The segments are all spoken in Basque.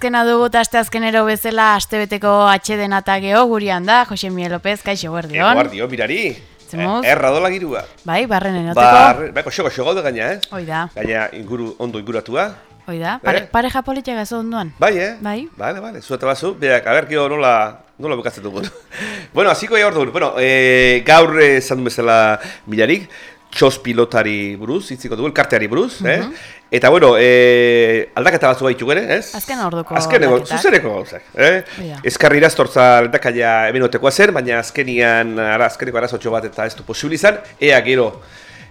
Aste azkena dugu eta aste azkenero bezala astebeteko atxeden eta geho gurian da, Jose Miguel López, kaixo guardion. Eguardio, mirari. Zemuz? Eh, Erra dola girua. Bai, barren enoteko. Bar, bai, koxo, koxo gaude gaina, eh? Hoi da, Gaina inguru, ondo inguratua. hoi da. Pare, Eh? pareja politia gazo onduan. Bai, eh? Bai. Bale, bale, zueta bazu. Beak, a ber, gero nola, nola bukatzen dugun. bueno, hasiko ja orduan. Bueno, eh, gaur esan du bezala milarik, txos pilotari buruz, itziko dugu, elkarteari buruz, eh? Eta, bueno, eh, aldaketa batzu baitu ere, ez? Azken orduko Azken ego, aldaketak. zuzeneko gauzak, eh? Hoi da. Eskarri iraztortza lendakaia hemen otekoa zen, baina azkenian, ara, azkeneko arazotxo bat eta ez du posibilizan, ea gero,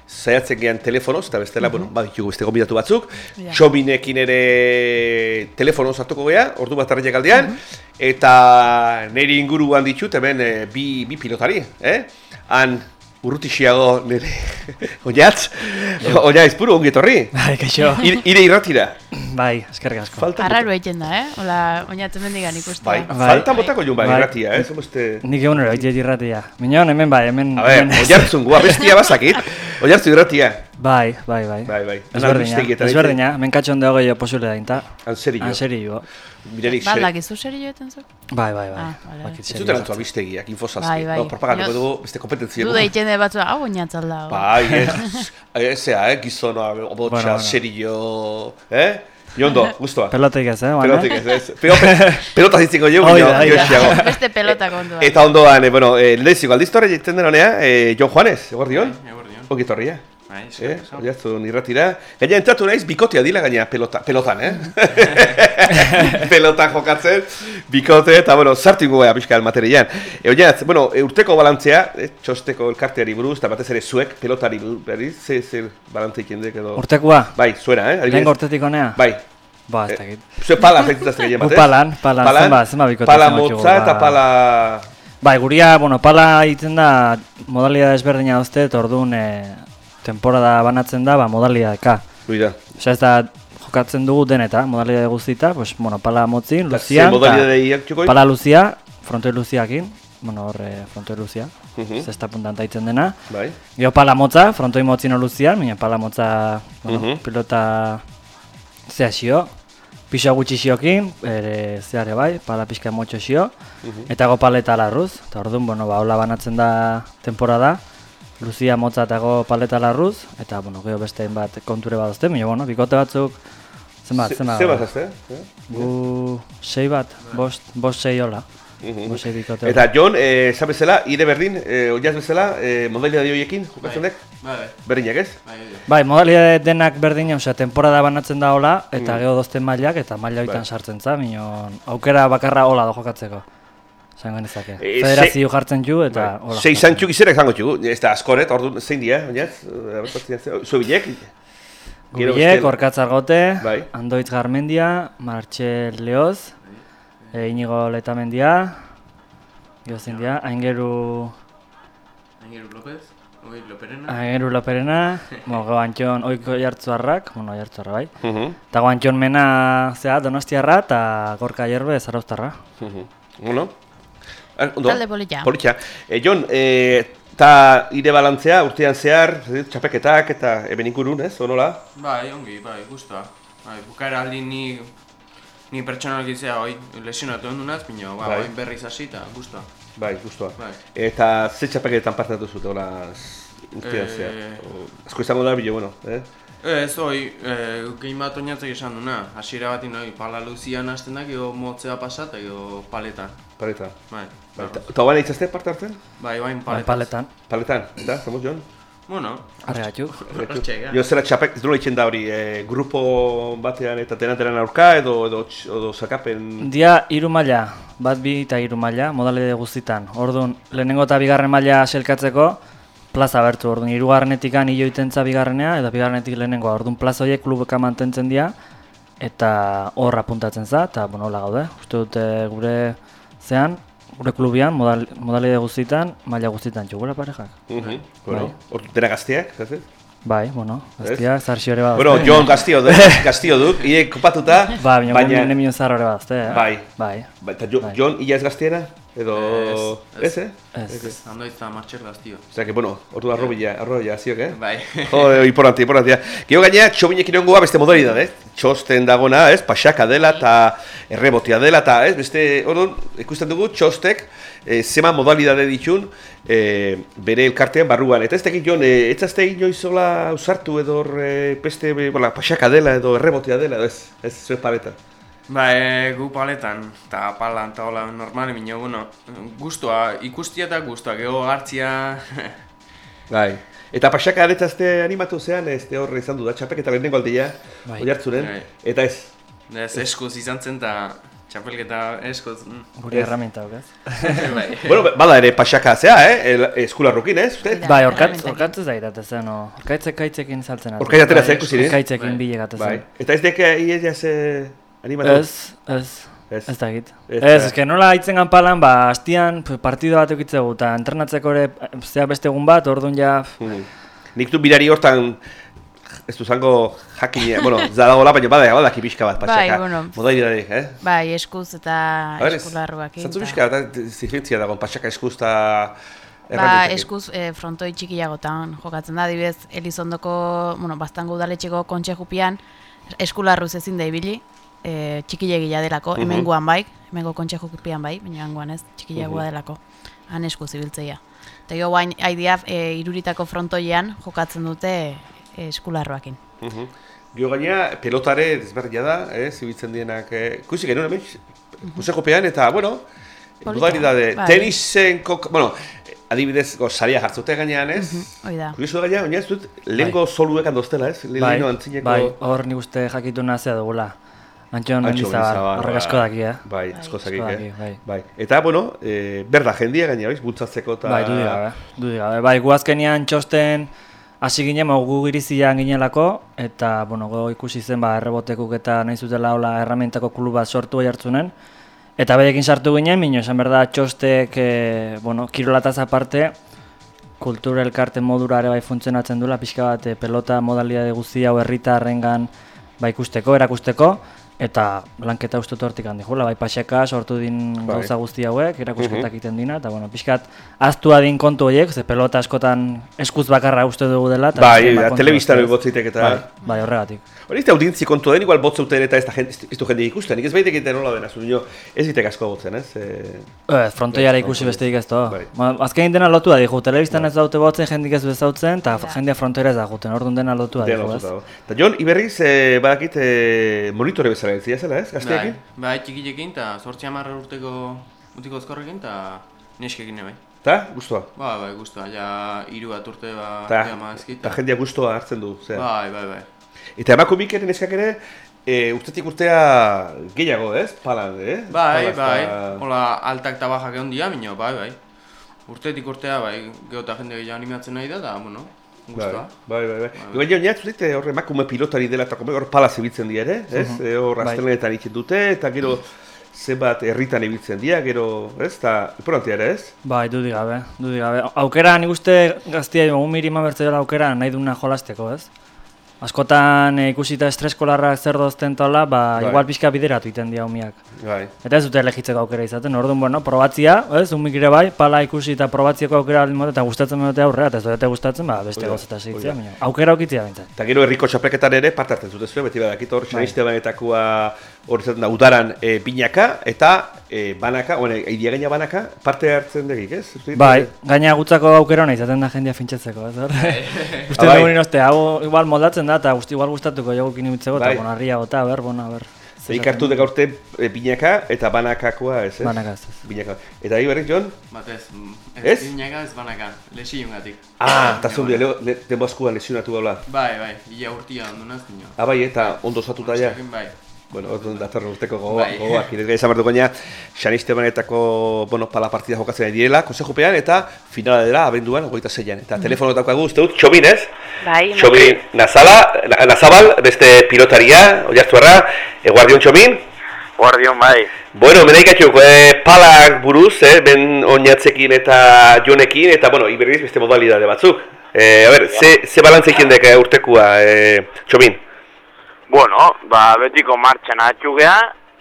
zaiatzen gehan telefonoz, eta bestela, bueno, baditugu beste gombidatu batzuk, Ja. Txobinekin ere telefonoz hartuko gea, ordu bat arraiak aldean, eta niri inguruan ditut hemen eh, bi, bi pilotari, eh? Han urrutixiago nire oinatz, oinatz puru ongi etorri. Bai, kaixo. Ir- Ire irratira. Bai, eskerrik asko. Falta Arraro egiten da, eh? Hola, oinatzen mendigan ikusten. Bai, Bai. falta botako joan bai Bai. irratia, eh? Este... Nik egun ero, ite irratia. Minon, hemen bai, hemen... A ver, hemen- oiartzun, gua bestia bazakit. Oiartzu irratia. Bai, bai, bai. Bai, bai. Ezberdina, Albistegietan, ezberdina. Hemen katxon dago gehiago posible dainta. Anserio. Anserio. Mirarik, Ba, se... dakizu serio joetan zu? Bai, bai, bai. Ah, vale, Bakit Ez antu batzuk. albistegiak, infosazki. Bai, bai. No, propagandiko Baina- dugu beste kompetentzia. Duda egiten de batzu, hau oinatzalda. da. Bai, ez, ezea, eh, gizonoa, obotxa, Bueno, bueno. serio, eh? Jondo, guztua. Pelotik ez, eh? Pelotik ez, ez. Peo- Pelota zitziko jo, Hoi jo. Beste pelota kontua. Eta ondoan, eh, bueno, eh, lehiziko aldiztore egiten den honea, eh, Jon Juanes, eguardion? Eguerdion. Ongi etorria. Bai, Eh, eskerrik asko. oiaztu irratira. Gaina entratu naiz, bikotea dila gaina pelota, pelotan, eh? pelotan jokatzen, bikote, eta bueno, sartu ingo gara pixka materian. E, oiaz, bueno, urteko balantzea, eh, txosteko elkarteari buruz, eta batez ere zuek, pelotari buruz, ze, zer balantze ikendek edo... Urtekoa? Bai, zuena, eh? adibidez. Lehen urtetik honea? Bai. Ba, ez Eh, dakit. Zue pala zaitutazte gehien Gu batez? palan, palan, zenba, zenba bikote Pala motza eta pala... Bai, guria, bueno, pala egiten da modalidad ezberdina dauzte, eta orduan e, temporada banatzen da, ba, modalidadeka. Uida. Osea, ez da jokatzen dugu deneta, modalidade guztita, pues, bueno, pala motzin, Eta luzian, txukoi? pala luzia, frontoi luziakin, bueno, horre frontoi luzia, Mhm. zesta puntan taitzen dena. Bai. Gero pala motza, frontoi motzino luzian, baina pala motza, bueno, Mhm. pilota zea piso gutxi xiokin, ere zeare bai, pala pixka motxo xio, Mhm. eta go paleta larruz, eta orduan, bueno, ba, hola banatzen da temporada, Luzia motza eta go paleta larruz, eta, bueno, gero beste bat konture bat dozte, baina, bueno, bikote batzuk, zenbat, Ze- zenbat, Ze bat azte? eh? gu sei bat, bost, bost sei hola, bost sei bikote. Eta Jon, eh, esan bezala, ire berdin, eh, oiaz bezala, eh, modalidade horiekin jokatzen dek? Bai, bai. Berdinak ez? Bai, bai. Bai, modalidade denak berdina, osea, temporada banatzen da hola, eta Mm. gero dozten mailak, eta maila Bai. hoitan sartzen za, minon, aukera bakarra hola do jokatzeko. Zango nizake. Eh, Federazio jartzen ju, eta hola. Sei zantxuk izera izango txugu, ez da askoret, ordu zein dia, oinaz? Eh, Zubilek? Beste- Orkatzargote, Bai. Andoitz Garmendia, Martxel Leoz, e, Inigo Letamendia, gero zein dia, Aingeru, Aingeru López, Oi Loperena. Aingeru Loperena, bueno, gero Antxon Oiko Jartzuarrak, bueno, Jartzuarra bai, Mhm, eta gero Antxon Mena, zea, Donostiarra, eta Gorka Jerbe, Zarauztarra. mhm. Bueno. Ah, Ondo. Talde polita. Politxa. Eh, Jon, eh, eta ire balantzea, urtean zehar, txapeketak eta eben ingurun, ez? Onola? Bai, ongi, bai, guztua. Bai, bukaera aldi ni ni pertsonalki zea hoi lesionatu ondunaz, baina ba, Bai. bai. berriz hasi eta guztua. Bai, guztua. Bai. Eta ze txapeketan parte hartu zute, hola, urtean Eh, zehar? O, Asko izango da, bile, bueno, eh? Ez, hoi, e, gehi bat oinatzek esan duna. Hasiera bat hoi, pala luzian hasten da, gero motzea pasa eta gero paletan. Paleta. Bai, Bai, bai, Eta eitzazte parte hartzen? bai, Bai, paletaz. paletan. Paletan, eta, zamos, Jon? Bueno, Arregatu. hortxe, ga. Jo, zera txapek, ez itxen da hori, e, grupo batean eta denateren aurka edo, edo, edo sakapen... Dia hiru maila, bat bi eta hiru maila, modalide guztitan. Orduan, lehenengo eta bigarren maila selkatzeko, plaza bertu. Orduan, hirugarrenetik an itenza bigarrenea, eta bigarrenetik lehenengoa. Orduan, plaza horiek klubeka mantentzen dira, eta hor apuntatzen za, eta, bueno, hola gaude. Uste dute gure zean, gure klubian, modal, modalide guztitan, maila guztitan, txugura parejak. Mhm, bueno, Bai. gazteak, ez? Bai, bueno, gaztia, zarxio ere bat. Bueno, Jon Gaztio, du, Gaztio duk, ie kopatuta, Ba, baina, baina... baina nemion zarro ere eh? Bai. Bai. Ba, eta Bai. Jon, ia ez gaztiena? Edo... Ez, Ez, ez. eh? Ez. Andoiz eta martxer gaztio. Osea, que, bueno, ordu arrobila, arrobila, ziok, eh? Bai. Jode, importante, importante. Gero gaina, txobinek irengoa beste modalidad, eh? Txosten dagona, ez? Pasaka dela eta errebotia dela eta, ez? Beste, orduan, ikusten dugu, txostek, e, zema modalidade ditun e, bere elkartean barruan. Eta ez dakit jon, e, ez azte inoizola usartu edo e, beste, e, bola, pasaka dela edo errebotia dela, edo ez? Ez, zuen paleta. Ba, e, gu paletan, eta palan, eta hola, normali minio, bueno, guztua, ikustia eta guztua, geho hartzia, Bai. Eta pasaka aretzazte animatu zean, ez horre izan du da, txapek eta lehenengo aldia, Bai. oi hartzunen, Bai. eta ez. ez eskuz izan zen, eta txapelketa eskuz, mm. Gure herramienta, ez? bai. Bueno, bada ere pasaka zea, eh? Eskolarrukin, ez? Uste? Bai. Bai, orkatz, orkatz ez da irat, ez no. Orkaitze kaitzekin saltzen atera Bai, zen, ikusi, eh? Kaitzekin Bai. bile gatezen. Bai. Eta ez deke ia ze animatu? Ez, ez, Ez. ez da egit. Ez Ez, ez, nola hitzen ganpalan, ba, hastian partido bat eukitzegu, eta entrenatzeko ere, eh, zea beste egun bat, orduan ja, Hmm. Nik du birari hortan, ez du zango jakin, bueno, zadagola, baina bada, bada pixka bat, Bai, pasaka. bueno. Modalidadik, eh? Bai, eskuz eta. Zantzu eta- pixka, eta zirentzia dago, pasaka eskuz eta Ba, eskuz e, frontoi txikiagotan jokatzen da, adibidez, Elizondoko, bueno, baztango udaletxeko kontxe jupian, eskularruz ezin da ibili, e, txikilegia delako, Mhm. hemengoan bai, hemengo kontxe jupian bai, baina hangoan ez, txikilegoa Mhm. delako, han eskuz ibiltzeia. Eta jo guain, haidia, e, iruritako frontoian jokatzen dute e, eskularroakin. Mhm. Gio gaina, pelotare desberdina da, eh, zibitzen dienak, eh, ikusi genuen hemen, kusekopean, eta, bueno, Polita, modalidade, bai. tenisen, kok, bueno, adibidez, saria jartzute gainean, ez? Hoi da. Kurioso gaina, oinaz dut, lehenko soluek handoztela, ez? bai, Leheno antzineko... bai, hor nik uste jakitu nazia dugula. Antxon Mendizabal, Mendizabal, horrek bai. asko daki, eh? Bai, asko Bai. zakik, eh? bai. Bai. Eta, bueno, e, berda jendia gaina, baiz, bultzatzeko eta... Bai, dudik gabe, dudik gabe. Bai, gu azkenean txosten hasi ginen, ba, gu girizian ginelako, eta, bueno, go ikusi zen, ba, errebotekuk eta nahi zutela hola erramientako klub bat sortu bai hartzunen. Eta bedekin sartu ginen, mino, esan berda, txostek, e, bueno, kirolataz aparte, kultura elkarte modura ere bai funtzionatzen duela, pixka bat e, pelota modalidade guzti hau herritarrengan ba, ikusteko, erakusteko, eta lanketa uste hortik handi jula, bai paseka sortu din Bai. gauza guzti hauek, erakusketak egiten dina, eta bueno, pixkat aztu adin kontu horiek, ze pelota askotan eskuz bakarra uste dugu dela. eta Bai, da, telebistan botzitek eta... Bai, bai, horregatik. Hori ez da audintzi kontu den, igual botzeuten eta ez, da ez du jende ikusten. Nik ez baitek egiten nola dena, zuen ez ditek asko botzen, ez? E, Ez, frontoiara ikusi besterik ez to. Bai. Ba, azkenin dena lotua digu, telebistan ez daute botzen, jendik ez du ezautzen, eta jendea frontoira ez da guten, orduan dena lotua digu, ez? Eta Jon, iberriz, e, badakit e, monitore bezala zela, ez? Bai, Gazteekin? bai, txikilekin, eta sortzi hamarra urteko mutiko ezkorrekin, eta neskekin bai. Eta, guztua. Ba, bai, guztua, ja, hiru bat urte, ba, jama ezkit. eta jendea guztua hartzen du, zera. Bai, bai, bai. Eta emakumik ere neskak ere, e, urtetik urtea gehiago, ez? Palan, eh? Bai, bai, hola, altak eta bajak egon dira, minio, bai, bai. Urtetik urtea, bai, geota jende gehiago animatzen nahi da, da, bueno, Bai, guztua. bai, bai, bai. Baina oinat zute hor emakume pilotari dela eta komeko hor pala zibiltzen dira ere, ez? E, hor Bai. astelenetan itzen dute eta gero zenbat herritan ibiltzen dira, gero, ez? Eta importantia ere, ez? Bai, dudik gabe, dudik gabe. Aukera, nik uste gaztia, egun miri eman bertze dela aukera nahi duna jolasteko, ez? Askotan e, ikusita estreskolarrak zer dozten tola, ba, Bai. igual pixka bideratu iten dira umiak. Bai. Eta ez dute elegitzeko aukera izaten, orduan, bueno, probatzia, ez, umik ere bai, pala ikusi eta probatzieko aukera baldin bada, eta gustatzen dute aurrera, eta ez dute gustatzen, ba, beste hoi segitzea, baina aukera aukitzea bintzat. Eta gero herriko txapelketan ere parte hartzen zute zuen, beti badakit hor, txaniste banetakoa hor da udaran e, binaka eta e, banaka, bueno, idiagaina banaka parte hartzen degik, ez? Uste Bai, gaina gutzako aukera hona izaten da jendea fintxetzeko, ez hor? Uste Ah, bai. dugu oste, hau igual moldatzen da, eta guzti igual gustatuko jogukin ibiltzeko, Bai. eta bueno, harria gota, ber, bueno, ber, Nik hartu dek aurte e, binaka eta banakakoa, ez ez? Banaka ez, ez. Binaka. Eta hi berrik, Jon? Batez, mm, Ez? binaka ez banaka, lesiongatik. Ah, eta zuen bide, denbazkuan lesionatu gaula. Bai, bai, ia urtia ondunaz dino. Ah, bai, eta ondo osatuta ja. Bai, Bueno, orduan datorren urteko gogoa, Bai. gogoak, esan behar dugu Xaniste banetako, bueno, pala partida jokatzen ari direla, konsejupean, eta finala dela, abenduan, ogoita zeian. Eta telefono daukagu, uste dut, Txomin, ez? Bai, Txomin Nazala, Na- Nazabal, beste pilotaria, oiartzuarra, eguardion Txomin. Guardion bai. Bueno, mena ikatzuk, eh, palak buruz, eh, ben oinatzekin eta jonekin, eta, bueno, iberriz beste modalidade batzuk. Eh, a ber, ze, ze balantzekin dek eh, urtekua, eh, Txomin? Bueno, ba, betiko martxan atxugea,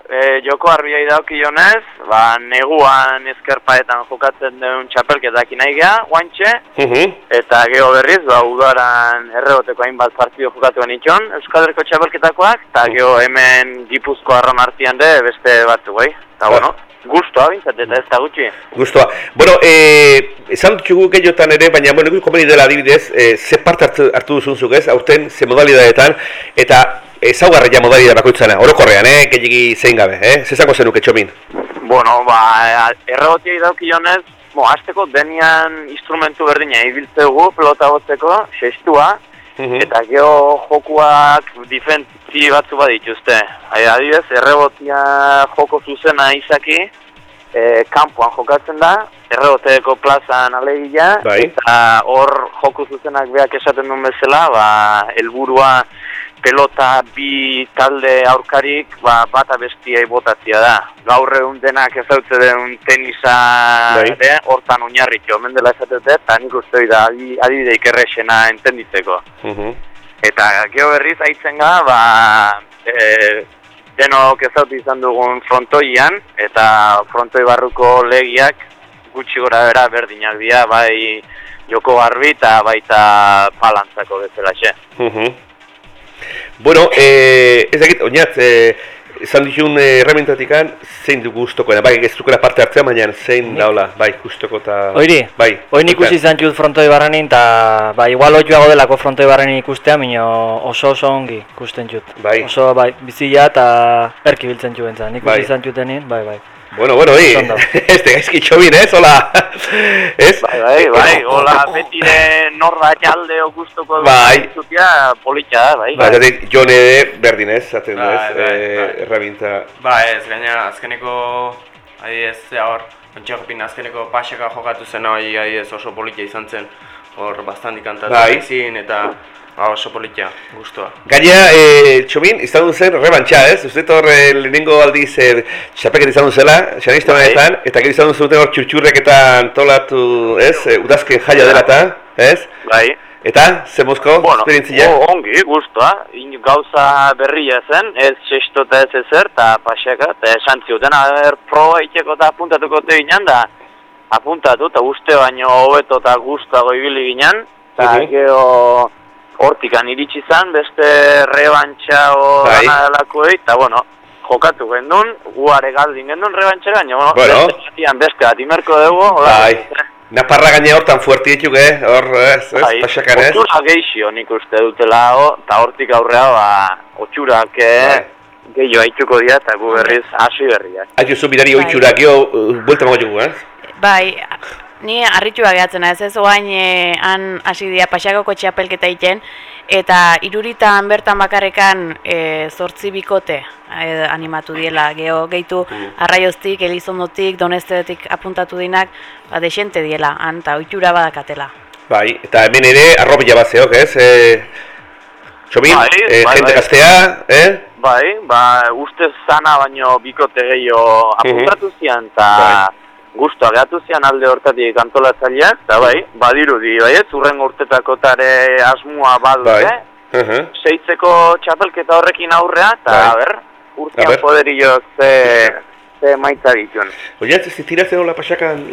e, joko arbiai daukionez, ba, neguan ezkerpaetan jokatzen duen txapelketak nahi geha, guantxe, Mhm. eta geho berriz, ba, udaran erreboteko hainbat partido jokatu genitxon, Euskal Herriko txapelketakoak, eta geho hemen Gipuzko arron artian de beste batzu, bai. Eta, Ba. bueno, gustoa bintzat, eta ez da gutxi. Gustoa. Bueno, eh, esan dutxugu gehiotan ere, baina, bueno, nik komeni dela adibidez, eh, ze parte hartu, hartu duzun zuk ez, aurten, ze modalidadetan, eta ezaugarri ja modalidade bakoitzana, orokorrean, eh, gehiagi zein gabe, eh? Zezako zenuke, Txomin? Bueno, ba, errebotiai daukionez, bo, azteko denian instrumentu berdina ibiltzegu pelota gotzeko, sextua, Mhm. eta geho jokuak difentzi batzu badituzte. Hai, adibidez, errebotia joko zuzena izaki, e, kanpoan jokatzen da, erreboteko plazan alegia, Bai. eta hor joko zuzenak beak esaten duen bezala, ba, helburua pelota bi talde aurkarik ba, bata bestiai botatzia da. Gaur egun denak ezautze den tenisa Bai. ere, hortan oinarritu, omen dela esatete, eta nik uste da adi- adibide ikerrexena entenditzeko. Mhm. Eta geho berriz aitzen ga, ba, e, denok ezautu izan dugun frontoian, eta frontoi barruko legiak gutxi gora bera berdinak dira, bai joko garbi eta baita palantzako bezalaxe. Mhm. Bueno, eh, ez dakit, oinat, eh, esan ditun eh, erremintatikan, zein du gustokoena, bai, ez dukela parte hartzea, baina zein daula, bai, gustoko eta... Oiri, bai, oin ikusi izan txut frontoi barrenin, eta ba, igual oioago delako frontoi barrenin ikustea, minio oso oso ongi ikusten txut. Bai. Oso, bai, bizila eta erki biltzen txu bentzan. Ikusi Bai. izan txutenin, bai, bai. Bueno, bueno, hi, ez de gaizki txobin, ez, hola, ez? Bai, bai, bai, hola, betire norra jalde okustuko Bai. zutia politxa da, bai. Ba, eta Jon ere berdin ez, zaten du ez, Bai, bai, eh, bai. erreminta. Ba ez, gaina azkeneko, adibidez, zea hor, Kontxegopin azkeneko paseka jokatu zen hori adibidez oso politia izan zen, hor bastantik kantatu Bai. ezin eta ba, oso politia, guztua. Gaina, eh, Txomin, izan duen zen rebantxa, ez? Uste hor eh, lehenengo aldiz eh, txapeket izan duen zela, xanista Bai. honetan, eta gero izan duen zuten hor txurtxurreketan tolatu, ez? Eh, udazken jaia dela eta, ez? Bai. Eta, ze mozko, Bueno, esperientzia? o- ongi, guztua, gauza berria zen, ez sexto eta ez ezer, eta paseka, eta esan ziuten, aber, proba itxeko eta apuntatuko te ginen, da apuntatu, eta uste baino hobeto eta guztago ibili ginen, eta gero hortikan iritsi zen, beste rebantxa o Bai. dana delakoei, eta bueno, jokatu gendun, guare galdin gendun rebantxera, baina, bueno, Bueno. beste batian beste bat imerko dugu, hola, Bai. Naparra gaina hortan fuerte dituk, eh? Hor, ez, ez, Bai, pasakan, ez? Otxura geixio nik uste dutela, eta hortik aurrea, ba, otxurak eh, Bai. gehiago haitzuko dira, eta gu berriz hasi berriak. Haitu zu bidari Bai. oitxura, gio, uh, buelta mago jugu, eh? Bai, ni harritua gehatzen ez, ez oain eh, han hasi dira pasagoko txapelketa egiten, eta iruritan bertan bakarrekan e, zortzi bikote eh, animatu diela, geho gehitu arraioztik, elizondotik, donestetik apuntatu dinak, ba, desente diela, han, eta oitura badakatela. Bai, eta hemen ere arrobila bat zeok, ez? Eh, Txomin, Bai, eh, bai, jende bai. gaztea, eh? Bai, ba, ustez zana baino bikote gehiago apuntatu zian, eta Bai. Guztua gehatu zian alde hortatik antolatzaileak, eta bai, badirudi, bai, ez, urren urtetako tare asmua badute, Bai. Uh seitzeko txapelketa horrekin aurrea, eta, Bai. ber, A urtean ber. ze, ze maitza dituen. Oiat, ez tiratzen hola pasakan,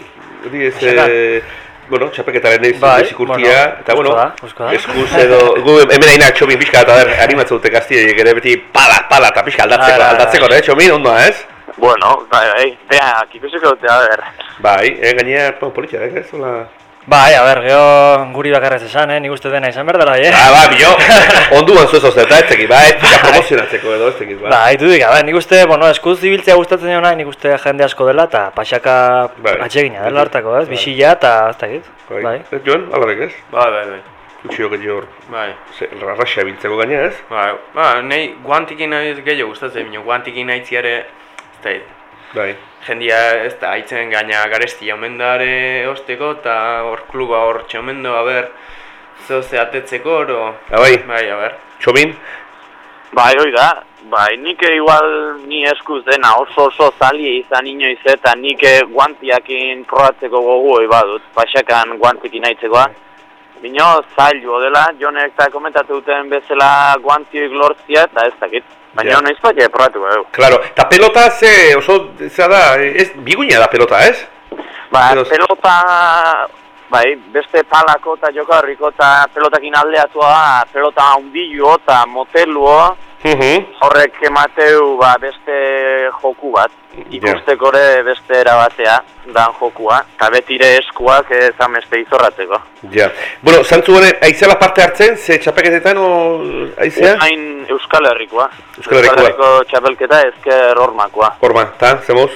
hori ez, eh, bueno, txapeketaren nahi Bai, zikurtia, bueno, eta bueno, eskuz edo, gu hemen aina txomin pixka, eta ber, animatzen dute gaztiek ere beti pala, pala, eta pixka aldatzeko, Bai, bai, aldatzeko, bai. eh, txomin, ondo, ez? Bueno, bai, bai, beak, ikusiko dute, a ber. Bai, eh, gainera, bueno, politxa, eh, ez, hola, Bai, a ber, geho guri bakarrez esan, eh? nik uste dena izan behar dela, eh? Ah, ba, bio, onduan zuzo zeta, ez tekit, ba, ez promozionatzeko edo, ez tekit, ba. Ba, haitu dik, a ber, nik uste, bueno, eskuz zibiltzea gustatzen nahi, nik uste jende asko dela, eta paxaka Bai. atsegina dela hartako, ez? Bisila eta ez dakit. Bai. Ez joan, alarek ez? Bai, bai, bai. Gutxio gehiago hor, Bai. ze, arraxa biltzeko gaina ez? Bai, ba, nahi guantikin nahi gehiago gustatzen, baina guantikin nahi ziare, da, Bai. jendia ez da, haitzen gaina garesti omendare osteko, eta hor kluba hor txomendo, a ber, zeo ze atetzeko, oro... Bai. Bai, a ber. Txomin? Bai, hoi da. Bai, nik igual ni eskuz dena oso oso zalie izan inoiz eta nik eh, guantiakin probatzeko gogu hoi badut. Pasakan guantikin naitzekoa. Bino, zailua dela, jonek eta komentatu duten bezala guantioik lortzia eta ez dakit. Baina yeah. noiz bat probatuko dugu. Claro, eta pelota ze oso, zera da, ez, biguina da pelota, ez? Ba, Edo- pelota, bai, beste palako eta jokarriko eta pelotakin aldeatua da, pelota hundiluo eta moteluo, Mhm. horrek emateu ba, beste joku bat. Ikusteko ere beste erabatea dan jokua, eta betire eskuak ezan beste izorratzeko. Ja. Bueno, zantzu gane, aizela parte hartzen, ze txapaketetan o aizea? Hain Euskal Herrikoa. Euskal Herrikoa. Herriko txapelketa ezker hormakoa. Horma, eta, zemoz?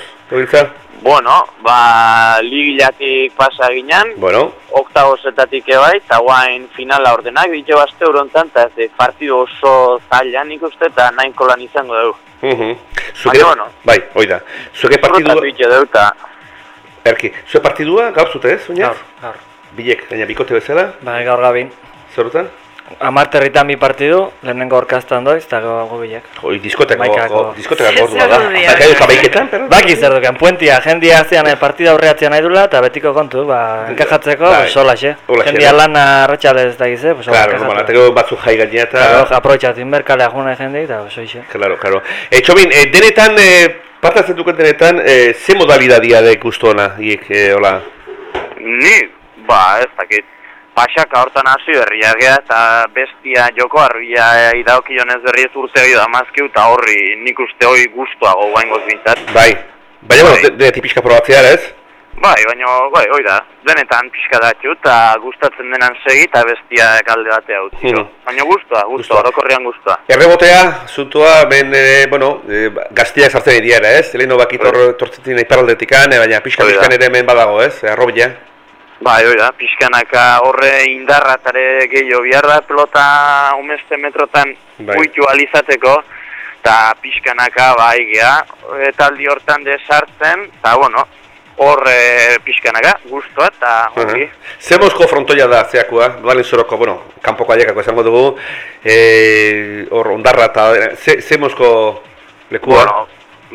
Bueno, ba, ligilatik pasa ginen, Bueno, oktagosetatik ebai, eta guain finala ordenak ditu bazte eurontan, eta ez partidu oso zailan ikuste, eta nahiko lan izango dugu. mhm. Zuke, Baina, bueno. bai, hoi da. Zuke partidua, dugu, eta erki, zuke partidua gaur zute ez, oinaz? Gaur, gaur. Bilek, gaina bikote bezala, Bai, gaur gabin. zerutan? Amarterritan bi partidu, lehenengo orkastan doiz, eta go bilek. Oi, diskoteko, Hamaikako. go- diskoteka Zer gordua da. argudio. Bakai jabaiketan, pero? Baki zer duken, puentia, jendia zean eh, partida aurreatzea nahi dula, eta betiko kontu, ba, enkajatzeko, Bai. pues, solaxe. Holaxe, Jendia bai. lana arratxalez da gize, pues, Claro, enkajatzeko. normal, ateko batzuk jai gaina Claro, eta... aprobetxatzen berkalea juna jende, eta oso ixe. Claro, claro. E, Txobin, e, denetan, e, parte hartzen duken denetan, e, ze modalidadia da ikustuana, hiek, e, hola? ni, ba, ez dakit. Pasaka hortan hasi berria gea, eta bestia joko arbia idaokionez berriez urte hori da mazkiu, eta horri nik uste hori guztuago guaingoz bintzat. Bai. Baina, Bai. de- denetik pixka probatzea, ez? Bai, baina, bai, hoi da, denetan pixka datxu, eta gustatzen denan segi, eta bestia kalde batea utzi. Hmm. Baina guztua, guztua, orokorrean guztua. Errebotea, zuntua, ben, e, bueno, e, gaztiak sartzen ere, ez? Leheno bakit hor tortzetin iparaldetikan, e, baina pixka pixkan ere hemen badago, ez? Arrobila. Bai, hoi da, pixkanaka horre indarra tare gehiago behar da pelota umeste metrotan Bai. alizateko, eta pixkanaka bai gea, eta aldi hortan desartzen, eta bueno, hor e, pixkanaka, guztua, eta ongi. Zemozko frontoia da zeakua, dualen zoroko, bueno, kanpoko aiekako esango dugu, e, hor ondarra eta ze, zemozko lekua. Bueno,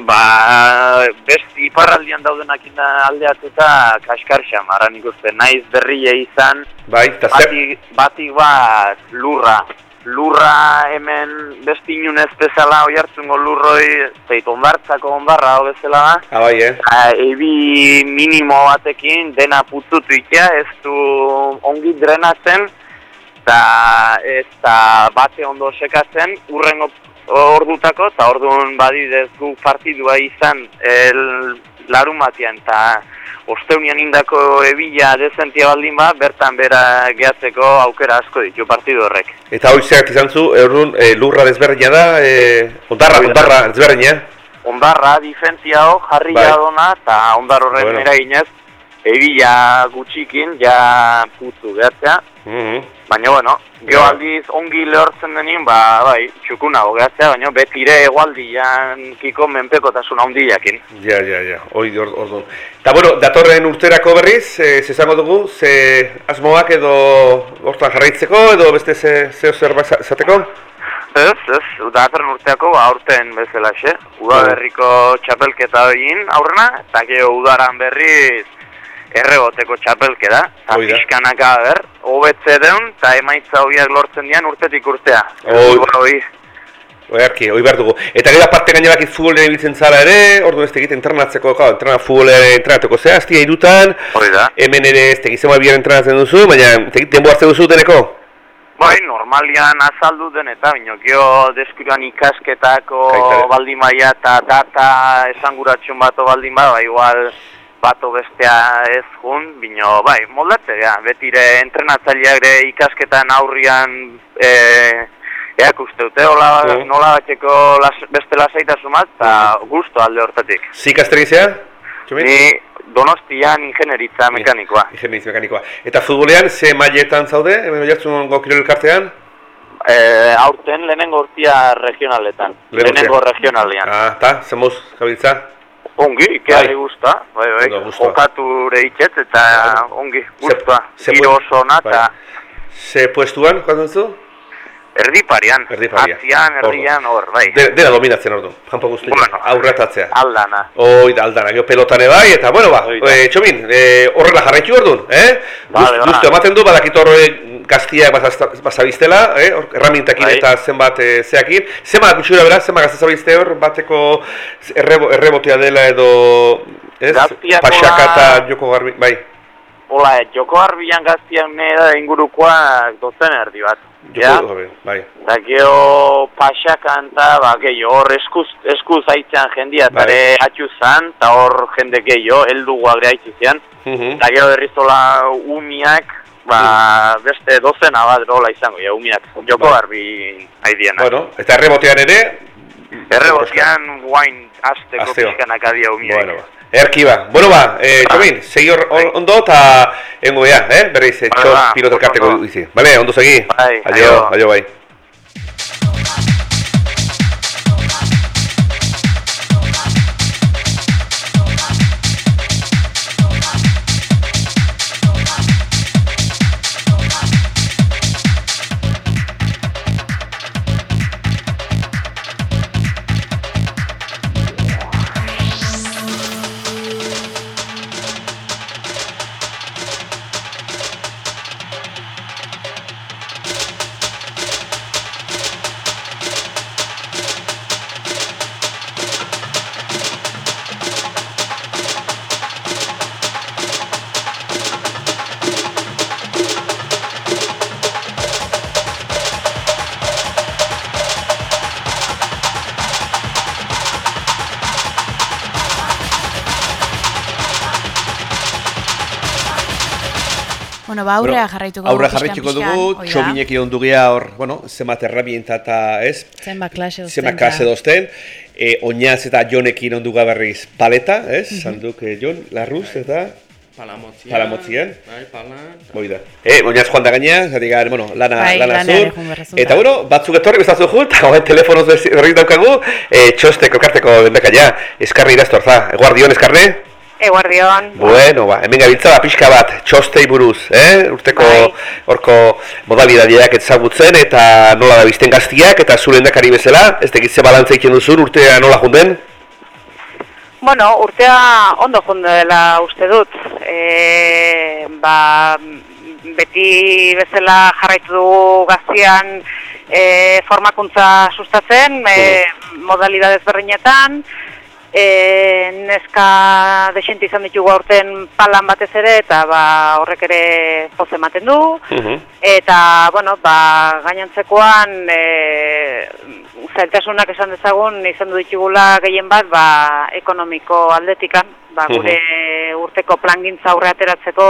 ba, besti iparraldian daudenak inda aldeatuta kaskarxa, mara nik uste, naiz berrie izan, bai, batik, batik bat lurra. Lurra hemen besti inunez bezala oi hartzungo lurroi, zeit ondartzako ondarra hau bezala da. ah, bai, eh? Eta ebi minimo batekin dena putzutu itea, ez du ongi drenatzen, eta ez da bate ondo sekatzen, urrengo ordutako, eta orduan badidez gu partidua izan el, larun batean, eta osteunian indako ebila dezentia baldin ba, bertan bera gehatzeko aukera asko ditu partidu horrek. Eta hori zeak izan zu, errun, e, lurra desberdina da, e, ondarra, ondarra desberdina. ondarra, difentzia hor, jarri Bai. dona, eta ondar horren Bueno. eraginez, ebila gutxikin, ja putzu gehatzea. Mhm. Baina, bueno, geho Ja. aldiz ongi lehortzen denin, ba, bai, txukunago gehatzea, baina betire egualdian kiko menpekotasun handiakin. Ja, ja, ja, hori hor, orduan. Eta bueno, datorren urterako berriz, e, ze esango dugu, ze asmoak edo hortan jarraitzeko, edo beste ze, ze zer ba- zateko? Ez, ez, datorren urteako ba, aurten bezalaxe. Udaberriko txapelketa egin aurrena, eta geho udaran berriz Eta Hoi da. pixkanaka ber, hobetze deun, eta emaitza hobiak lortzen dian urtetik urtea. Hoi. Hoi. Oiarki, hoi behar dugu. Eta gero aparte gaina bakit futbolen ibiltzen zara ere, ordu ez tegit entrenatzeko, kau, entrena futbolera entrenatuko zea, aztia irutan, Hoi da. hemen ere ez tegit zema bian entrenatzen duzu, baina tegit denbo hartze duzu deneko? Bai, normalian azaldu den eta bino, geho deskuruan ikasketako Kaitare. baldin baia eta data esanguratxun bato baldin bada, ba, igual bato bestea ez jun, bino, bai, moldatze, ja, betire entrenatzaileak ere ikasketan aurrian e, eakuste dute, hola, Mhm. nola batxeko las, beste lasaitasun bat, eta gusto alde hortatik. Zik? Txomin? Ni donostian ingenieritza mekanikoa. Ingenieritza mekanikoa. Eta futbolean, ze mailetan zaude, hemen oiartzun gokirol elkartean? E, aurten lehenengo urtia regionaletan, Lehenengo regionalean. Ah, eta, zemuz, gabiltza? Ongi, ikeari guzta, bai, bai, jokatu reitzet eta ongi, guztua, ze giro oso ona eta bai. Ze puestuan, duzu? erdiparian, Erdiparian. atzian, erdian, hor, bai, De, dena dominatzen ordu, kanpo guztia, Bueno. aurratatzea. aldana. Oi, da, aldana, gero pelotane bai, eta bueno, ba, Hoi da. e, txomin, e, horrela jarraitu orduan, eh? Vale, Gust- ba. Ematen du, badakit hor e, gaztiak bazabiztela, eh? Erramintakin Bai. eta zenbat e, zeakin. Zenbat gutxura bera, zenbat gaztazabizte hor, bateko errebo, errebotea dela edo, ez? Gaztiakoa- Paxaka eta joko garbi, bai. Hola, eh, joko harbian gaztian neda ingurukoa dozen erdi bat. Ja? bai. Eta geho pasakan eta, ba, gehiago, hor eskuz, eskuz aitzan jendia, Bai. ere atxu zan, eta hor jende gehiago, heldu guagre aitzi zian. Mhm. Eta gero berrizola umiak, ba, beste dozena bat rola izango, ja, umiak, joko Bai. garbi haidienak. Bueno, eta errebotean ere... Errebotean guain azteko Azteo. pixkanak adia umiak. Bueno, ba. Erki ba. Bueno ba, eh, Txomin, segi hor ondo eta engo ea, eh? Berriz, eh, txos pilot elkarteko ondo. izi. Bale, ondo segi? Bai, adio, aio. adio bai. Aurrea jarraituko Aurra pixkan, jarraituko dugu, txomineki ondu gea hor, bueno, zenbat errabienta eta ez, Zenbat klase ozten. zenbat klase dozten, e, oinaz eta jonekin ondu berriz paleta, ez, Mhm. sanduk eh, jon, larruz eta Palamotzian. Palamotzian. Bai, pala. Hoi da. Eh, oinaz joan da gaina, zati gara, bueno, lana, Bai, lana zur. Eta bueno, batzuk etorri bezazu jut, eta hoen telefonoz berri berriz daukagu, eh, txosteko elkarteko bendakaia, eskarri iraztorza. Eguardion, eskarne? Eguardion. Bueno, ba, hemen gabiltza pixka bat, txostei buruz, eh? Urteko Bai. horko modalidadiak ezagutzen eta nola da bizten gaztiak eta zure endakari bezala, ez tekitze balantza egiten duzun urtea nola junden? Bueno, urtea ondo junde dela uste dut. E, ba, beti bezala jarraitu dugu gaztian e, formakuntza sustatzen, e, modalidadez berdinetan, e, neska desente izan ditugu aurten palan batez ere, eta ba, horrek ere poz ematen du. Mhm. Eta, bueno, ba, gainantzekoan, e, zailtasunak esan dezagun, izan du ditugula gehien bat, ba, ekonomiko aldetikan, ba, gure urteko plangintza aurre ateratzeko,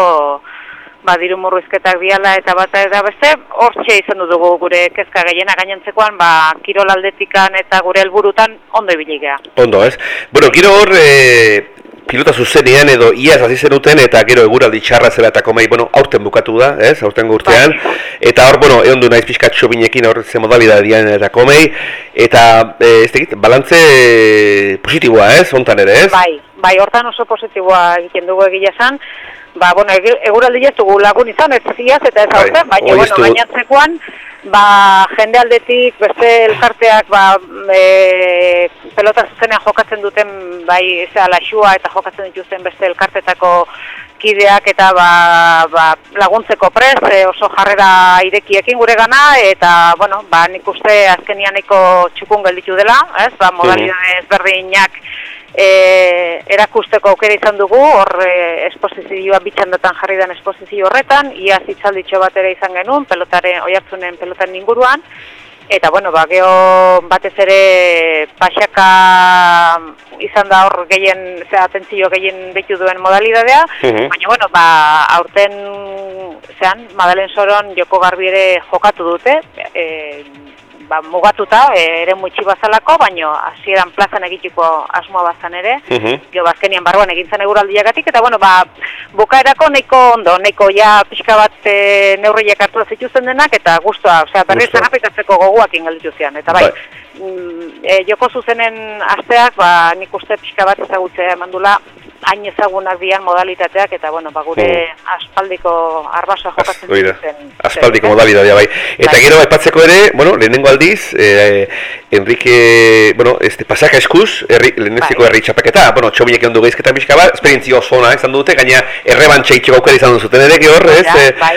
ba, diru murrizketak diala eta bata eta beste, hortxe izan du dugu gure kezka gehiena gainantzekoan, ba, kirol aldetikan eta gure helburutan ondo ibili gea. Ondo, ez? Bueno, gero hor, e, pilota zuzenean edo iaz hasi zenuten eta gero eguraldi txarra zela eta komei, bueno, aurten bukatu da, ez? Aurten urtean. Bai. Eta hor, bueno, egon du naiz pixkat txobinekin hor ze modalidadian eta komei. Eta, e, ez tekit, balantze positiboa, ez? Hontan ere, ez? Bai, bai, hortan oso positiboa egiten dugu egia esan. Ba, bueno, eguraldi ez dugu lagun izan, ez ziaz eta ez Bai, aurten, baina, ez bueno, gainatzekoan, ba, jende aldetik, beste elkarteak, ba, e, pelota zuzenean jokatzen duten, bai, zera, laxua eta jokatzen dituzten beste elkartetako kideak eta ba, ba, laguntzeko prez, e, oso jarrera irekiekin gure gana, eta, bueno, ba, nik uste azkenian nahiko txukun gelditu dela, ez, ba, modalidade ezberdinak e, erakusteko aukera izan dugu, hor e, esposizioa bitxandotan jarri den esposizio horretan, iaz hitzalditxo bat ere izan genuen, pelotaren, oiartzunen pelotan inguruan, Eta, bueno, ba, geho batez ere paxaka izan da hor gehien, ze atentzio gehien betu duen modalidadea, Mhm. baina, bueno, ba, aurten, zean, Madalen Soron joko garbi ere jokatu dute, e, ba, mugatuta, e, ere mutxi bazalako, baina hasieran plazan egiteko asmoa bazan ere, jo bazkenian barruan egin zen eguraldiagatik, eta bueno, ba, bukaerako nahiko ondo, nahiko ja pixka bat e, neurriak hartu zituzten denak, eta guztua, osea, berriz Gustua. errapikatzeko goguak ingelditu zian, eta bai, Bai. mm, e, joko zuzenen asteak, ba, nik uste pixka bat ezagutzea emandula, hain ezagunak dian modalitateak, eta bueno, ba, gure aspaldiko arbasoa jokatzen dituzten. aspaldiko eh? modalidadea bai. Eta Bai. gero aipatzeko ere, bueno, lehenengo aldiz, eh, Enrique, bueno, este pasaka eskuz, herri, leheneziko Bai. herri txapaketa, bueno, txominek egon du geizketa pixka bat, esperientzia oso ona izan dute, gaina errebantxa itxeko aukera izan duzuten ere, gehor, ez? Ja, eh, bai,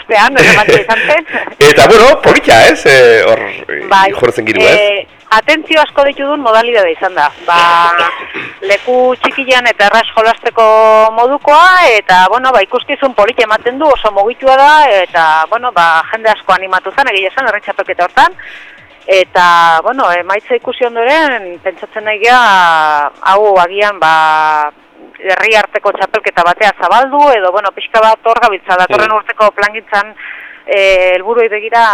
astean, ere mantxe izan zen. Eta, bueno, polita, ez? Eh, Hor, Bai, jortzen giru, ez? eh, atentzio asko ditudun modalidade izan da. Ba, leku txikian eta erraz jolasteko modukoa, eta, bueno, ba, ikuskizun polita ematen du, oso mugitua da, eta, bueno, ba, jende asko animatu zen, egia esan, erretxapelketa hortan. Eta, bueno, emaitza ikusi ondoren, pentsatzen nahi geha, hau agian, ba, herri arteko txapelketa batea zabaldu, edo, bueno, pixka bat hor gabiltza, datorren urteko plangintzan, eh, helburuei begira,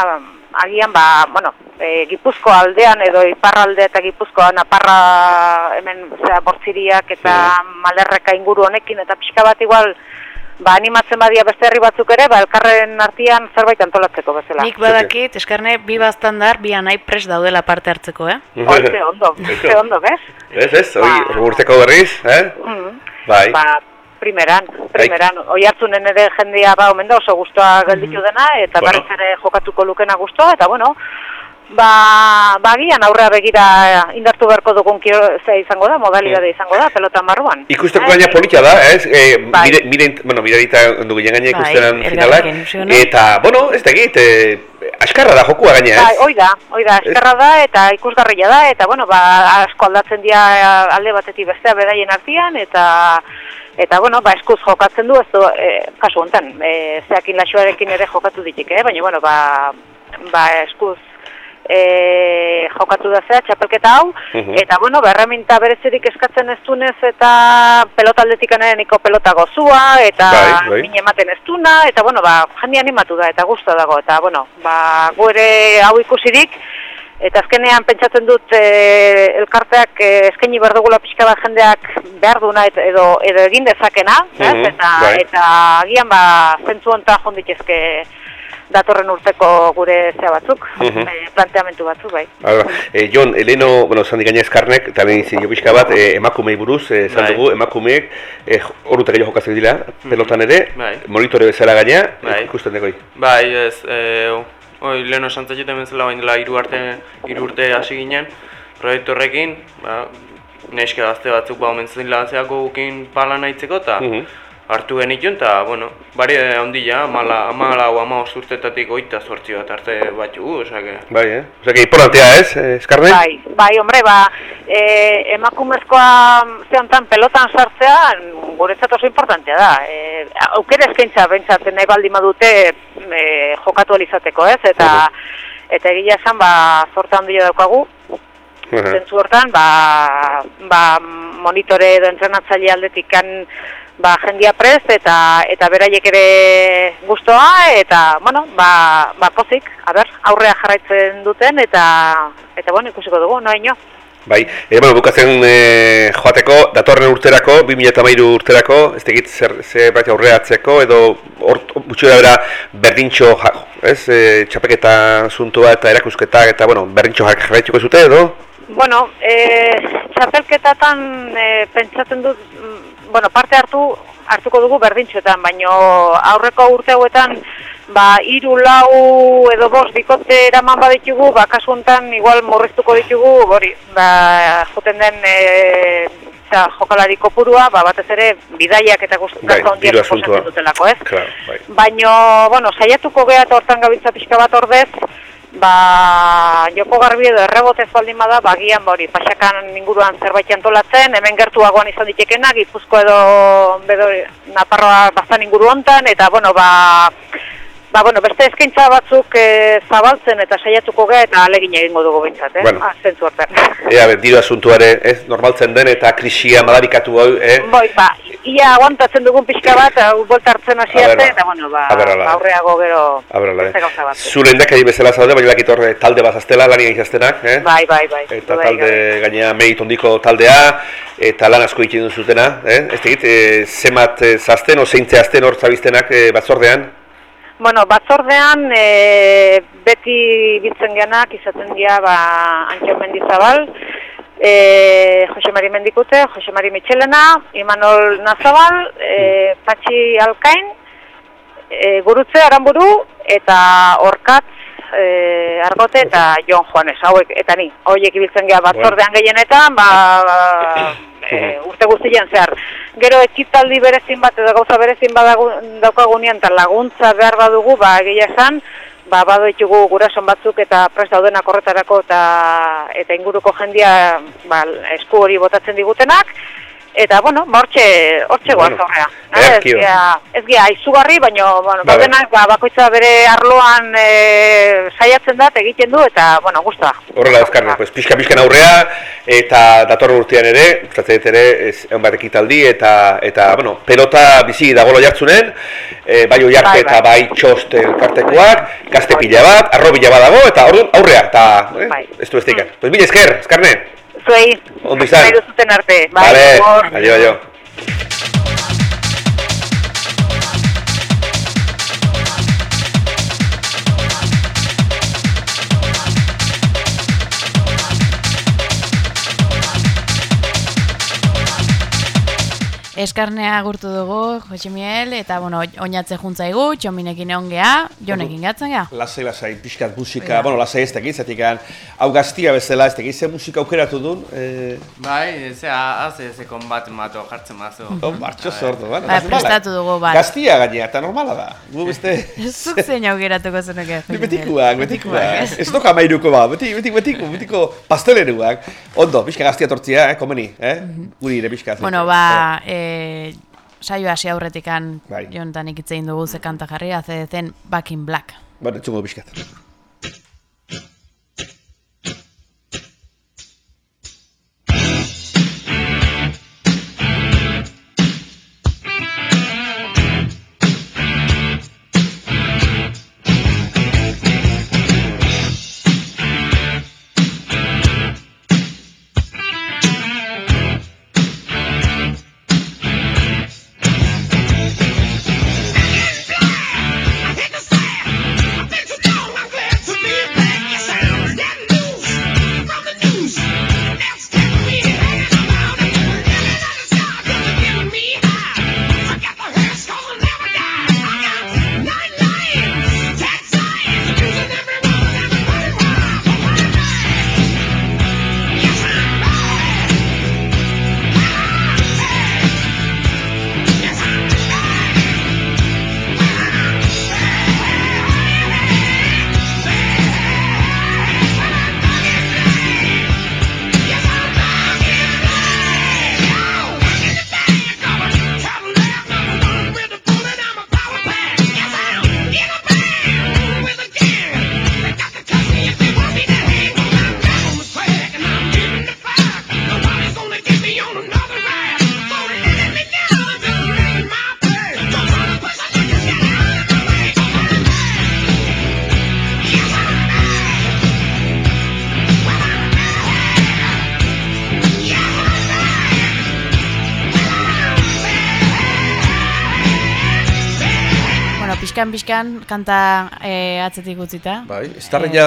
agian, ba, bueno, e, Gipuzko aldean edo Iparralde eta Gipuzkoa Naparra hemen zera bortziriak eta malerreka inguru honekin eta pixka bat igual ba, animatzen badia beste herri batzuk ere, ba, elkarren artean zerbait antolatzeko bezala. Nik badakit, eskarne, bi baztandar, bi anai prest daudela parte hartzeko, eh? Oite ondo, ze ondo, bez? Ez, ez, hori, Ba. urteko berriz, eh? Mm. Bai. Ba, primeran, primeran. Oi hartzunen ere jendea ba, omen da oso guztua gelditu dena, eta Bueno. berriz ere jokatuko lukena guztua, eta bueno, ba, ba agian aurrea begira indartu beharko dugun kio, ze izango da, modalidade izango da, pelotan barruan. Ikusteko Eh, gaina polita da, ez? E, Bai. mire, mire, bueno, mirarita ondo ginen gaina Bai, ikustenan elgarrekin finalak. Eta, bueno, ez da egit, e, askarra da jokua gaina, Bai, ez? hoi da, hoi da, eskerra da eta ikusgarria da, eta bueno, ba, asko aldatzen dira alde batetik bestea bedaien artean, eta eta bueno, ba, eskuz jokatzen du, ez du, e, kasu honetan, e, zeakin laxoarekin ere jokatu ditik, eh? baina bueno, ba, ba eskuz e, jokatu da zea, txapelketa hau, Mhm. eta bueno, ba, erreminta berezirik eskatzen ez dunez, eta pelota aldetik niko pelota gozua, eta Bai, bai. min ematen ez duna, eta bueno, ba, jende animatu da, eta gustu dago, eta bueno, ba, gu ere hau ikusirik, eta azkenean pentsatzen dut e, elkarteak e, eskaini behar dugula pixka bat jendeak behar duna eta, edo, edo egin dezakena, ez? Mhm, eta, bai. eta agian ba, zentzu honetan jonditezke datorren urteko gure zea batzuk, Mhm. e, planteamentu batzuk, bai. Hala, e, Jon, Eleno, bueno, zandi gaina eskarnek, eta behin izin jo pixka bat, e, emakumei buruz, e, zan Bai. dugu, emakumeek, e, horretak gehiago jokatzen dira, pelotan ere, Bai. monitore bezala gaina, Bai. ikusten dugu. Bai, ez, e, oi, lehen esan zaiteten bezala bain dela hiru arte, hiru urte hasi ginen, proiektu horrekin, ba, neske gazte batzuk ba, omen zen lagazeako gukin pala nahitzeko, eta Mhm. Hartu genituen, eta, bueno, bari handia, amala, amala o ama urtetatik oita sortzi bat arte bat jugu, osake. Bai, eh? Osa, que importantea, ez, eh, eskarnek? Bai, bai, hombre, ba, e, emakumezkoa zeontan pelotan sartzea guretzat oso importantea da. E, aukera eskaintza bentsatzen nahi baldin badute e, jokatu alizateko, ez? Eta eta egia esan, ba, zorta handia daukagu, zentzu hortan, ba, ba, monitore edo entrenatzaile aldetik kan, ba, jendia prest eta eta beraiek ere gustoa eta bueno, ba, ba pozik, a ber, aurrea jarraitzen duten eta eta bueno, ikusiko dugu, noaino. Bai, e, bueno, bukatzen e, joateko, datorren urterako, 2013 urterako, ez tegit zer, zer bat aurreatzeko, edo da bera berdintxo, ja, ez, e, txapeketa zuntua eta erakusketak, eta bueno, berdintxo jarraituko zute, edo? Bueno, e, txapelketatan e, pentsatzen dut, mm, bueno, parte hartu hartuko dugu berdintxoetan, baino aurreko urte hauetan ba, iru, lau edo bost bikote eraman baditugu, ba, kasu honetan igual murriztuko ditugu, hori, ba, joten den e, eta jokalari kopurua, ba, batez ere bidaiak eta Bai, guztako ondiak diru asuntua. suposatzen dutelako, ez? Claro, bai. Baino, bueno, saiatuko geha eta hortan gabiltza pixka bat ordez, ba, joko garbi edo errebotez baldin bada, ba, gian, ba, hori, pasakan inguruan zerbait antolatzen, hemen gertuagoan izan ditekena, Gipuzko edo, bedo, Naparroa bastan inguru hontan, eta, bueno, ba, ba, bueno, beste eskaintza batzuk e, zabaltzen eta saiatuko gea eta alegin egingo dugu bintzat, eh? Bueno. Ah, zentzu hortan. Ea, diru asuntuare, ez, normaltzen den eta krisia madarikatu hau, eh? Boi, ba, ia aguantatzen dugun pixka bat, hau bolta hartzen hasi arte, ba. eta bueno, ba, A ber, ala. aurreago gero A ber, ala, beste eh? gauza bat. Zure indakari bezala zaude, baina lakit horre talde bat aztela, lan izaztenak, eh? Bai, bai, bai. Eta bai, talde bai. gainea merit ondiko taldea, eta lan asko egiten zutena, eh? Ez tegit, e, zemat e, zazten, o zeintze azten hor zabiztenak e, batzordean? Bueno, batzordean e, beti biltzen geanak izaten dira ba, Antxon Mendizabal, e, Jose Mari Mendikute, Jose Mari Michelena, Imanol Nazabal, e, Patxi Alkain, e, Gurutze Aramburu eta Orkatz e, Argote eta Jon Juanes, hauek eta ni. Hauek ibiltzen geha batzordean gehienetan, ba, e, urte guztian zehar. Gero ekitaldi berezin bat edo gauza berezin badagu- daukagunean eta laguntza behar badugu, ba, egia esan, ba, bado ditugu gurason batzuk eta prest daudenak horretarako eta, eta inguruko jendia ba, esku hori botatzen digutenak. Eta, bueno, ba, hortxe, hortxe Bueno, goaz horrea. Ez gea, ez gea izugarri, baina, bueno, Ba, daudenak, ba, bakoitza bere arloan e, saiatzen da, egiten du, eta, bueno, guztua. Horrela azkarren, pues, pixka-pixkan aurrea, eta datorren urtean ere, ustatzen dut ere, ez, egon bat ekitaldi, eta, eta, bueno, pelota bizi dagolo jartzunen, e, bai oiarte Bai, eta bai. bai txost elkartekoak, gazte pila bat, arro pila bat dago, eta aurrea, eta, eh, Bai. ez du beste ikan. Pues mila esker, eskarne, Zuei, Ondo izan. nahi duzuten arte. Bai, vale, agur. aio, Eskarnea agurtu dugu, Jose Miel, eta, bueno, oinatze juntzaigu, txominekin egon geha, jonekin gatzen geha. Lasai, lasai, pixkat musika, bueno, lasai ez dakit, zatik hau gaztia bezala, ez dakit, ze musika aukeratu dun, eh, Bai, zea, haze ze konbat mato jartzen mazu. oh, martxo sortu, bueno, Bai, prestatu dugu, bat. Gaztia gainea, eta normala da, gu beste... Zuk zein aukeratuko zenuke, Jose Miel? betikuak, betikuak. ez? Ez doka mairuko ba, beti, beti, betiko, betiko pasteleruak. Ondo, pixka gaztia tortzia, eh, komeni, eh? Guri ere pixka. Bueno, ba, e, saio hasi aurretikan Bai. jontan ikitzein dugu ze kanta jarri, haze zen Back in Black. Bueno, txungo pixkat. Pixkan kanta e, atzetik utzita. Bai, ez tarren ja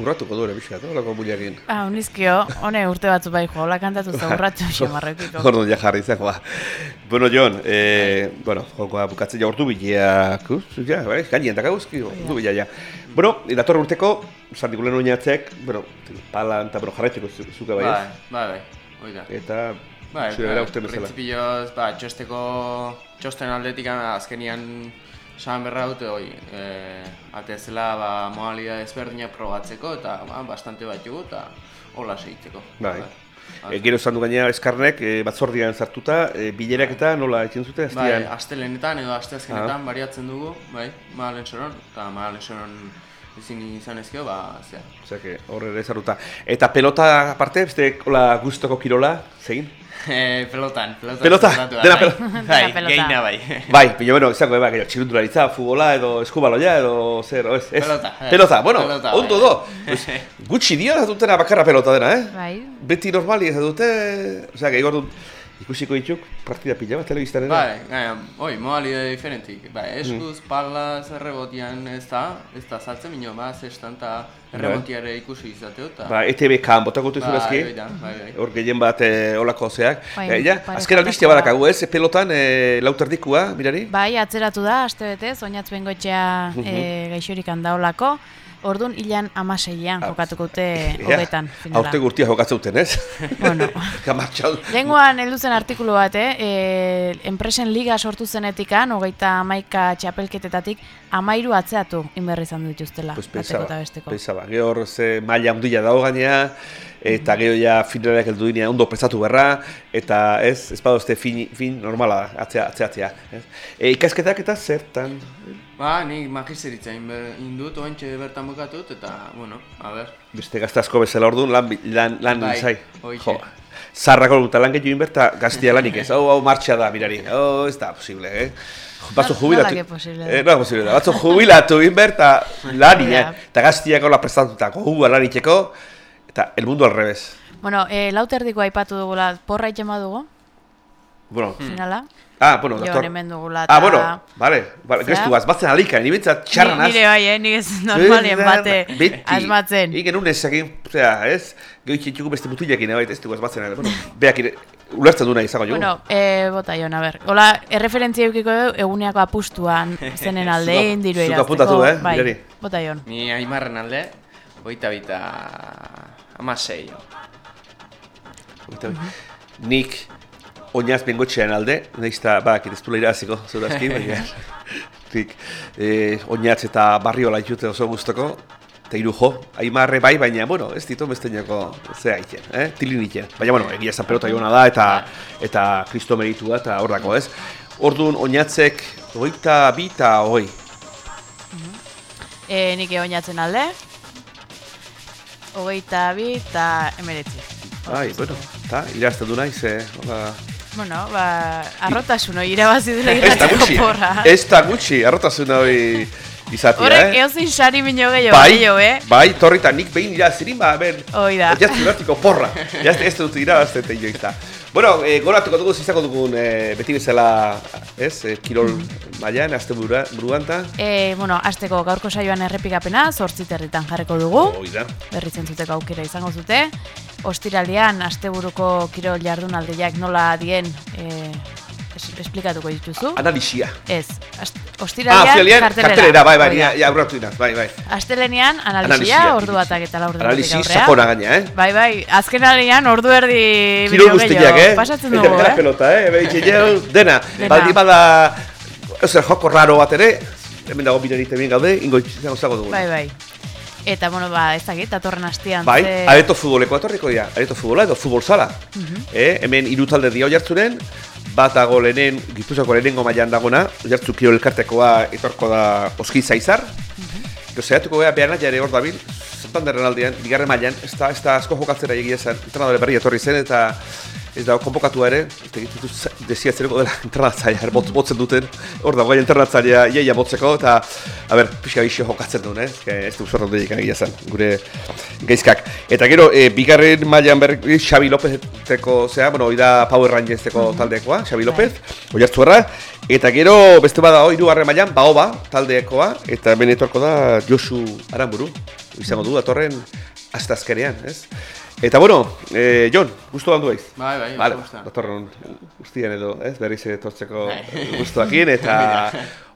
urratuko du ere pixkat, holako buliakin. Ah, unizkio, hone urte batzu bai jo, hola kantatu za urratu xamarrekiko. Orduan ja jarri zeko, ba. Bueno, Jon, eh, bueno, jokoa bukatzen ja ordu bileak, ja, bai, gainien dakaguzki, ordu bilea ja. Bueno, datorre urteko, sardikulen oinatzek, bueno, palan eta bueno, jarraitzeko zu- zuke bai, Bai, ez? bai, bai, hoi da. Eta, Bai, bai, uste bezala. printzipioz, ba, txosteko, txosten aldetik azkenian esan berra dute hoi, e, atezela ba, modalidade ezberdinak probatzeko eta ba, bastante bat jugu eta hola segitzeko. Bai. E, gero esan du gainera eskarnek e, batzordian sartuta, e, bilerak eta nola egiten zute? Bai, Aztian? astelenetan edo asteazkenetan Ah. bariatzen dugu, bai, mahalen soron, eta mahalen soron ezin izan ezkio, ba, zea. Osea, que hor ere sartuta. Eta pelota aparte, beste hola gustoko kirola, zein? Eh, pelotan, pelotan. Pelota, da, dena bai. pelota. Bai, geina bai. Bai, baina bueno, izango eba, gero, txirundularitza, futbola edo eskubaloia edo zer, o ez, ez? Pelota, eh. Pelota, bueno, Pelota, ondo bai. do. Pues, gutxi dio ez dutena bakarra pelota dena, eh? Bai. Beti normali ez dute, osea, gehi orduan ikusiko dituk partida pila bat telebistan ere. Bai, gaina, oi, modalidade diferentik. Bai, Mm. eskuz, palaz, errebotian ez da, ez da saltzen minio, ba, zestan eta Bai. errebotiare ikusi izateo, eta... Ba, ETB kan botako duzu Bai, da, bai, bai. Hor gehien bat eh, olako zeak. Bai, Eh, ja, azken albistia jatakoa. badakagu ez, pelotan eh, lauterdikua, mirari? Bai, atzeratu da, aste betez, oinatz bengoetxea e, gaixorik handaolako. Orduan, hilan amaseian jokatuko dute hogetan finala. Aurte gurtia jokatzen duten, ez? Bueno. Gamartxau. Lenguan heldu zen artikulu bat, eh? E, enpresen liga sortu zenetikan, hogeita amaika txapelketetatik, amairu atzeatu inberri izan dituztela, Pues bateko pensaba, eta besteko. pensaba. Gero hor ze maila handia dago gainea, eta gero ja finalak heldu dinean ondo pesatu berra, eta ez, ez badozte fin, fin normala atzea, atzeatzea. Ez? E, ikasketak eta zertan? Ba, nik magisteritza indut, ointxe bertan bukatut, eta, bueno, a ber. Beste gazte asko bezala orduan lan, lan, lan Bai, zai. hoixe. Zarrako eta lan gehiago inberta gaztia lanik ez. Hau, hau martxa da, mirari. Hau, ez da posible, eh? Batzu jubilatu. nola posible da? Eh, nola posible da. Batzu jubilatu inberta lani, eh? Eta gaztiako la prestatutako, gu laniteko, eta el mundo al revés. Bueno, e, lauterdiko aipatu dugula, porra itxen badugu, Bueno, finala. ah, bueno, Jo, dator. hemen dugula. Ah, bueno, vale, vale, gestu gaz, batzen alika, ni bintzat txarran Ni- az. Nire bai, eh, nik ez normalien bate Beti. asmatzen. Igen un ezagin, osea, ez? Gero itxituko beste mutilekin, bai, ez dugu azbatzen ere. Bueno, beak ire, ulertzen duna izango jo. Bueno, e, bota jon, a ber. Hola, erreferentzia eukiko eguneako apustuan zenen aldein, Zuk- diru zuk irazteko. apuntatu, eh, bai, Mirari? bota jon. Ni aimarren alde, hogeita bita amasei. Eta, Nik oinaz bengotxean alde, nahiz eta badakit ez duela iraziko, zudazki, baina nik eh, oinatz eta barriola itute oso guztoko, eta hiru jo, aimarre bai, baina, bueno, ez ditu besteinako zea iten, eh? tilin iten. Baina, bueno, egia esan pelota jona da, eta eta kristo meritua, eta hor dako, ez? Orduan, oinatzek, hogeita bi eta hogei. E, nik oinatzen alde. Hogeita bi eta emeretzi. Ai, bueno, eta irazten du naiz, eh? Hola... Bueno, ba, arrotasun hori irabazi dela irrateko gutxi, porra. ez da gutxi, arrotasun hori izatea, Horrek eh? eozin sari minio gehiago, Bai, gehiago, eh? bai, torrita nik behin irazirin, ba, ben, Hoi da. jaztu irratiko porra, jazte ez dut irabazten teio eta. Bueno, eh, goratuko dugu zizako dugun eh, beti bezala, ez, eh, kirol mailan, azte burua, buruan eta, E, bueno, azteko gaurko saioan errepikapena, zortzi territan jarriko dugu. hoi da. berriz entzuteko aukera izango zute. Ostiralean, asteburuko kirol jardunaldiak nola dien e, esplikatuko dituzu. Analisia. Ez, Ah, ostiralean, ostiralean, kartelera. bai, bai, Hoi ja, aurratu dinaz, bai, bai. Astelenean, analisia, Analisia, ordu batak eta laur Analisi aurrea. sakona gaina, eh? Bai, bai, azken alean, ordu erdi bideo guztiak, gehiago. eh? Pasatzen dugu, eh? pelota, eh? Behin jau, dena. Dena. Baldi bada, ozer, joko raro bat ere, hemen dago binerite bien gaude, ingo izango zago dugu. Bai, bai. Eta, bueno, ba, ez dakit, datorren astean. Bai, ze- areto futboleko etorriko dira, areto futbola edo futbol sala. eh, hemen hiru talde dio jartzunen, bat dago lehenen, Gipuzkoako lehenengo mailan dagona, jartzu kiro elkartekoa etorko da Oski Zaizar. Gero zehatuko gara behar nahi ere hor dabil, Santanderren aldean, bigarren mailan, ez da, ez da asko jokatzera egia zen, entrenadore berri etorri zen eta ez da konbokatu ere, ez ditu desiatzereko dela entrenatzailea, bot, botzen duten, hor dago gai entrenatzailea iaia botzeko, eta, a ber, pixka bixo jokatzen duen, ez, que ez du zorra dut egia zen, gure geizkak. Eta gero, e, bigarren mailan berri, Xabi Lopezeko, zera, bueno, hori da Power Rangerseko taldekoa, Xabi Lopez, oiartzu erra, eta gero, beste bada hirugarren mailan Baoba taldekoa, eta hemen etorko da Josu Aramburu, izango du, datorren astazkenean, ez? Eta bueno, eh, Jon, gustu handu baiz. Bai, bai, vale, oso gustoa. datorren guztien edo, ez, berriz etortzeko Bai. gustuakin, eta...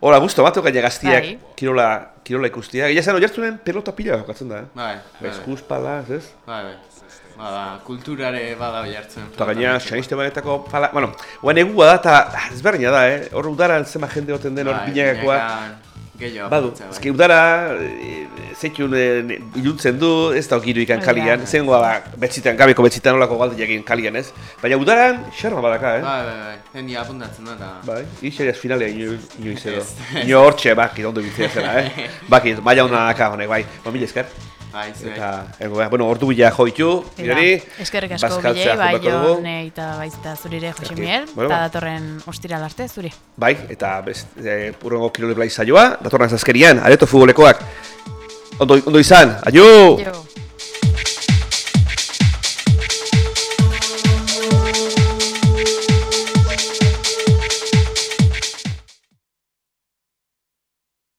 Hola, gusto, batu gaina gaztiak, Bai. kirola, kirola ikustia. Gila zen, oiartzunen pelota pila jokatzen da, eh? Bai, bai, Eskuz, palaz, ez? bai, bai. Bada, kulturare bada jartzen. Eta gaina, sainiste banetako pala... Bueno, guan egua da, eta ezberdina da, eh? Hor udaran zema jende goten den hor Bai, binakakoa. Gehiago. Badu, apuntzea, bai. udara, e, zeitun e, iluntzen du, ez da giru ikan kalian, zen ba, betzitan, gabeko betzitan olako galdi egin kalian, ez? Baina udaran, xarma badaka, eh? Bai, bai, bai. Heni apuntatzen da, eta... Bai, ixeriaz finalea ino, inoiz edo. Ino hortxe, baki, ondo bizia zela, eh? Baki, maila hona daka honek, bai. Ba, mila esker. Bai. Eta, ego, bueno, ordu bila jo ditu, mirari. Eskerrik asko bilei, bai jokatuko dugu. Jon eta baizta zurire Jose Miel, bueno, eta datorren ostiral arte zuri. Bai, eta best, e, purrengo kirole blai saioa, datorren zazkerian, areto futbolekoak. Ondo, ondo izan, aio! Jo.